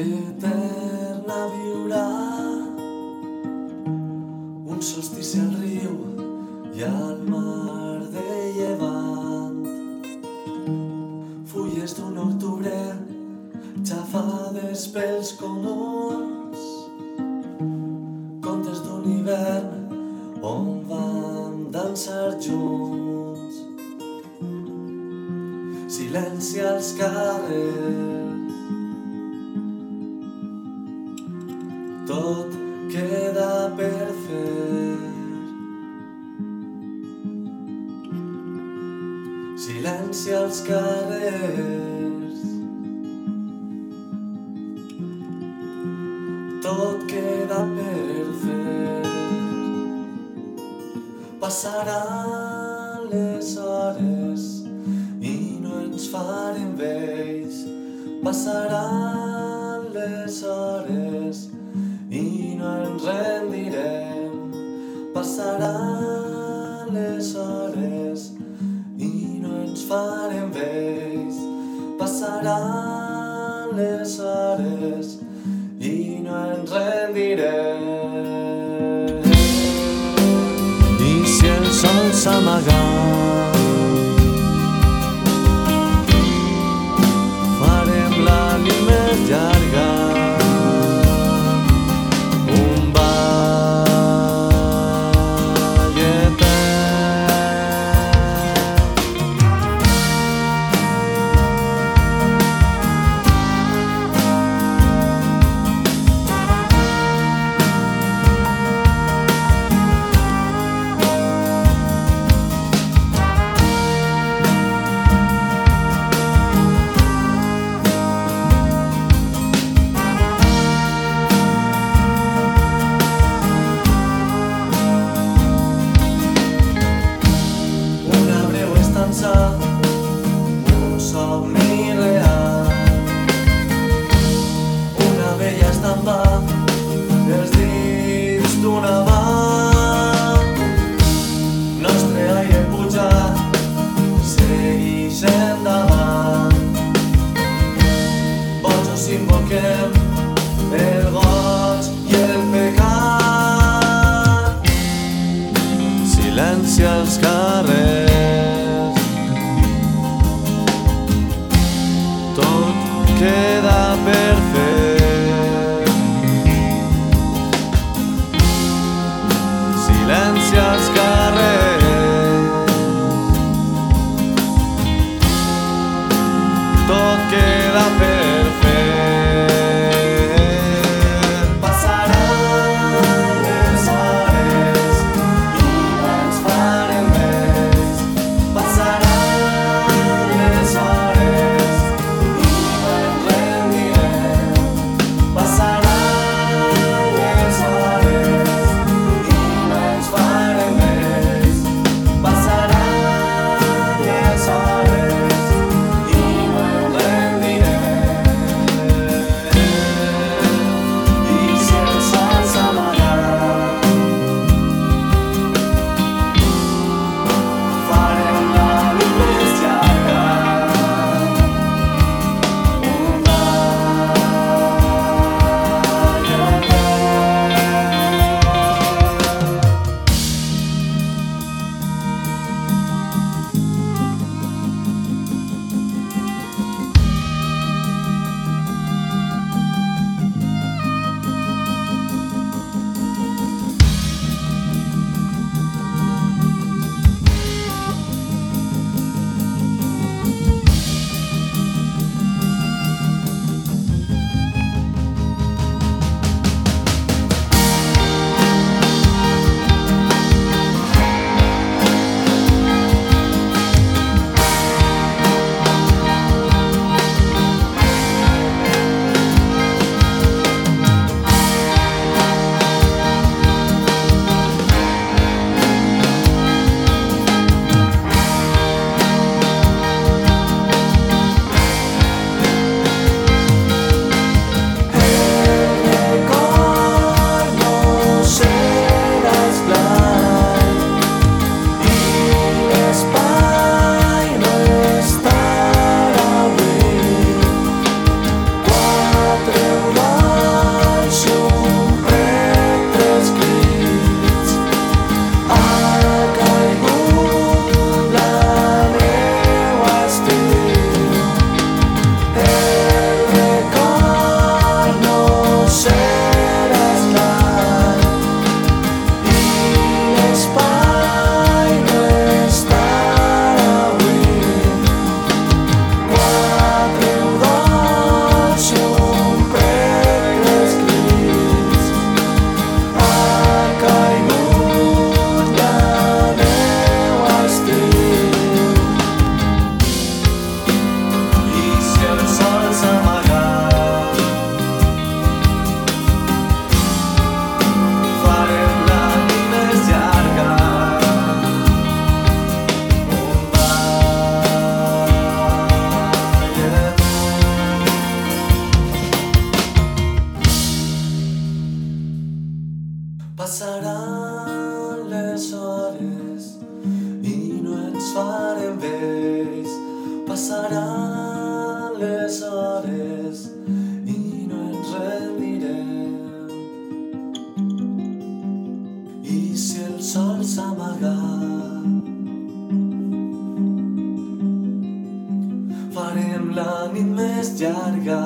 eterna viurà un solstici al riu i al mar de llevant. Fulles d'un octubre xafades pels comuns. Contes d'un hivern on vam dansar junts. Silenci als carrers tot queda per fer. Silenci als carrers. Tot queda per fer. Passaran les hores i no ens farem vells. Passaran les hores i no ens rendirem. Passaran les hores i no ens farem vells. Passaran les hores i no ens rendirem. I si el sol s'amaga farem la nit més Bojos invoquem el goig queda per fer. Silenci als. Tot queda per Passaran les hores i no ens rendirem. I si el sol s'amaga, farem la nit més llarga.